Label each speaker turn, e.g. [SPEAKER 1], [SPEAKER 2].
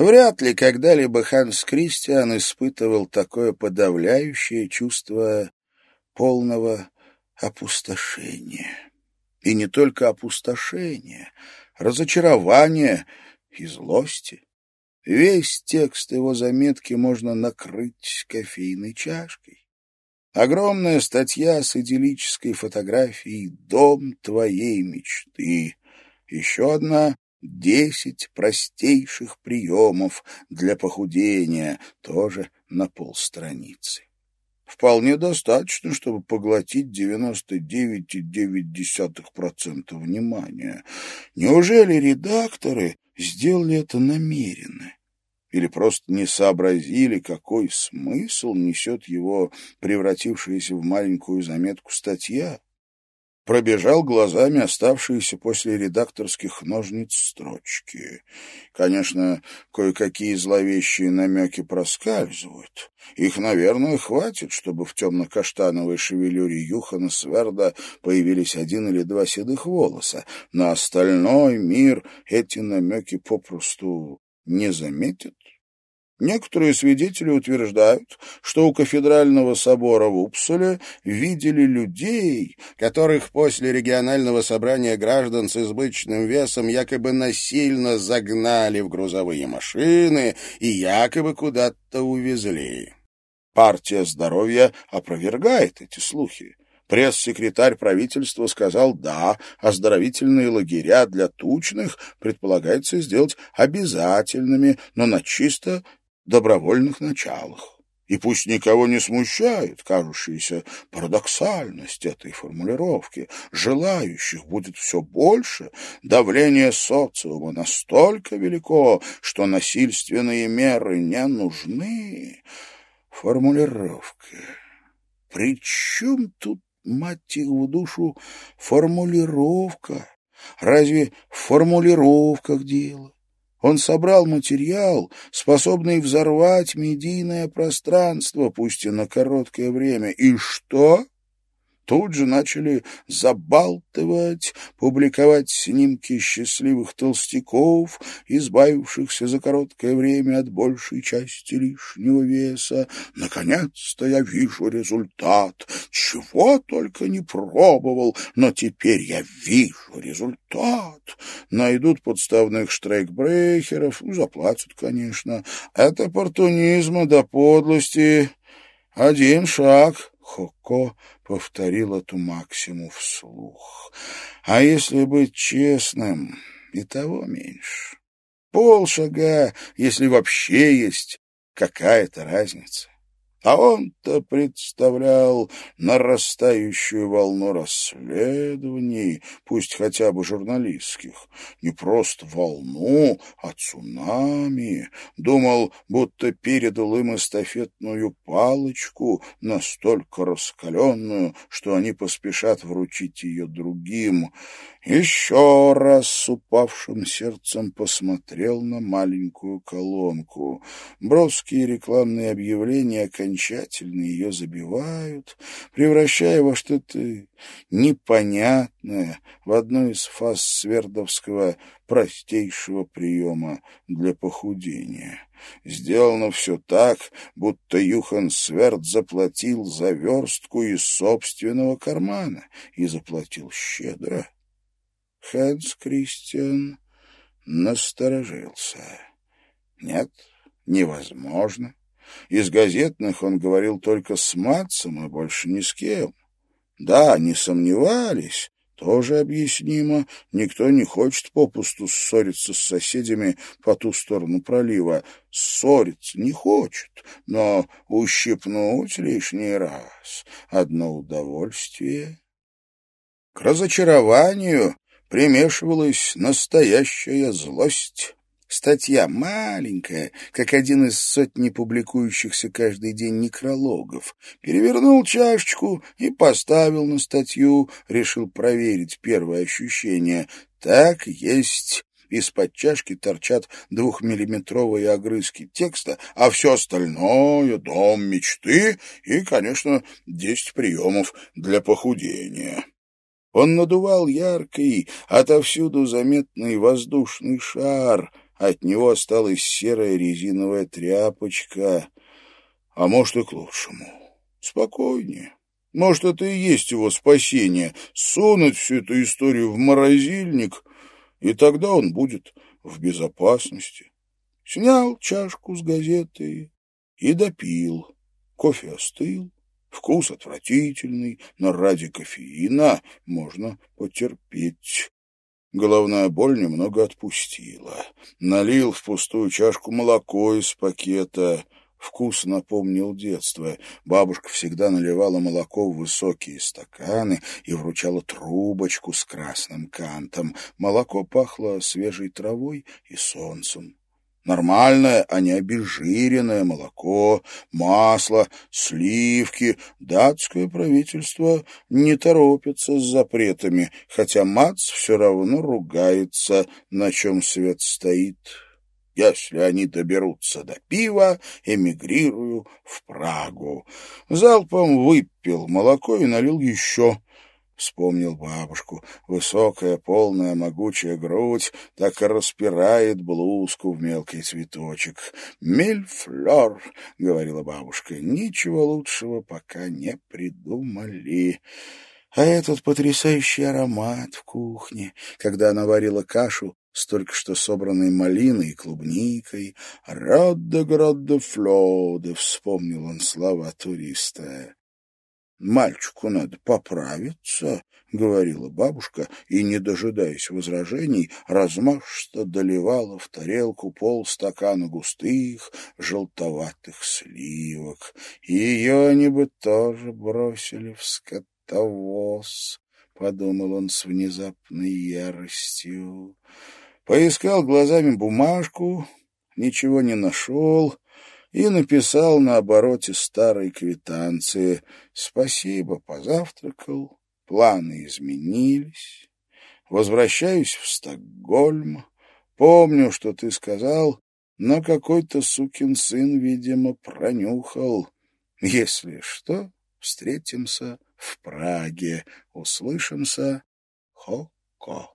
[SPEAKER 1] Вряд ли когда-либо Ханс Кристиан испытывал такое подавляющее чувство полного опустошения. И не только опустошения, разочарования и злости. Весь текст его заметки можно накрыть кофейной чашкой. Огромная статья с идиллической фотографией «Дом твоей мечты». Еще одна «Десять простейших приемов для похудения», тоже на полстраницы. Вполне достаточно, чтобы поглотить 99,9% внимания. Неужели редакторы сделали это намеренно? или просто не сообразили, какой смысл несет его превратившаяся в маленькую заметку статья. Пробежал глазами оставшиеся после редакторских ножниц строчки. Конечно, кое-какие зловещие намеки проскальзывают. Их, наверное, хватит, чтобы в темно-каштановой шевелюре Юхана Сверда появились один или два седых волоса. На остальной мир эти намеки попросту не заметит. Некоторые свидетели утверждают, что у кафедрального собора в Упсуле видели людей, которых после регионального собрания граждан с избыточным весом якобы насильно загнали в грузовые машины и якобы куда-то увезли. Партия здоровья опровергает эти слухи. Пресс-секретарь правительства сказал «да», оздоровительные лагеря для тучных предполагается сделать обязательными, но на чисто добровольных началах. И пусть никого не смущает кажущаяся парадоксальность этой формулировки, желающих будет все больше, давление социума настолько велико, что насильственные меры не нужны. Формулировка. При чем тут, мать их в душу, формулировка? Разве в формулировках дело? Он собрал материал, способный взорвать медийное пространство, пусть и на короткое время. И что? Тут же начали забалтывать, публиковать снимки счастливых толстяков, избавившихся за короткое время от большей части лишнего веса. Наконец-то я вижу результат. Чего только не пробовал, но теперь я вижу результат. Найдут подставных штрейкбрехеров, ну, заплатят, конечно. Это оппортунизма до подлости. Один шаг. Хоко повторил эту максиму вслух. А если быть честным, и того меньше. Полшага, если вообще есть какая-то разница. А он-то представлял нарастающую волну расследований, пусть хотя бы журналистских, не просто волну, а цунами. Думал, будто передал им эстафетную палочку, настолько раскаленную, что они поспешат вручить ее другим. Еще раз с упавшим сердцем посмотрел на маленькую колонку. Броские рекламные объявления окончательно ее забивают, превращая во что-то непонятное, в одну из фаз Свердовского простейшего приема для похудения. Сделано все так, будто Юхан Сверд заплатил за верстку из собственного кармана и заплатил щедро. Хэнс Кристиан насторожился. Нет, невозможно. Из газетных он говорил только с Матсом и больше ни с кем. Да, не сомневались, тоже объяснимо. Никто не хочет попусту ссориться с соседями по ту сторону пролива. Ссориться не хочет, но ущипнуть лишний раз — одно удовольствие. К разочарованию примешивалась настоящая злость. Статья маленькая, как один из сотни публикующихся каждый день некрологов. Перевернул чашечку и поставил на статью, решил проверить первое ощущение. Так есть из-под чашки торчат двухмиллиметровые огрызки текста, а все остальное — дом мечты и, конечно, десять приемов для похудения. Он надувал яркий, отовсюду заметный воздушный шар, От него осталась серая резиновая тряпочка. А может, и к лучшему. Спокойнее. Может, это и есть его спасение — сунуть всю эту историю в морозильник, и тогда он будет в безопасности. Снял чашку с газетой и допил. Кофе остыл, вкус отвратительный, но ради кофеина можно потерпеть. Головная боль немного отпустила. Налил в пустую чашку молоко из пакета — Вкус напомнил детство. Бабушка всегда наливала молоко в высокие стаканы и вручала трубочку с красным кантом. Молоко пахло свежей травой и солнцем. Нормальное, а не обезжиренное молоко, масло, сливки. Датское правительство не торопится с запретами, хотя Мац все равно ругается, на чем свет стоит. Если они доберутся до пива, эмигрирую в Прагу. Залпом выпил молоко и налил еще. Вспомнил бабушку. Высокая, полная, могучая грудь так и распирает блузку в мелкий цветочек. «Мильфлер», — говорила бабушка, — «ничего лучшего пока не придумали». А этот потрясающий аромат в кухне, когда она варила кашу, с только что собранной малиной и клубникой. «Родде гродде флоде», — вспомнил он слова туриста. «Мальчику надо поправиться», — говорила бабушка, и, не дожидаясь возражений, размашисто доливала в тарелку полстакана густых, желтоватых сливок. Ее они бы тоже бросили в скотовоз, — подумал он с внезапной яростью. Поискал глазами бумажку, ничего не нашел и написал на обороте старой квитанции «Спасибо, позавтракал, планы изменились, возвращаюсь в Стокгольм, помню, что ты сказал, но какой-то сукин сын, видимо, пронюхал. Если что, встретимся в Праге, услышимся, хо-ко».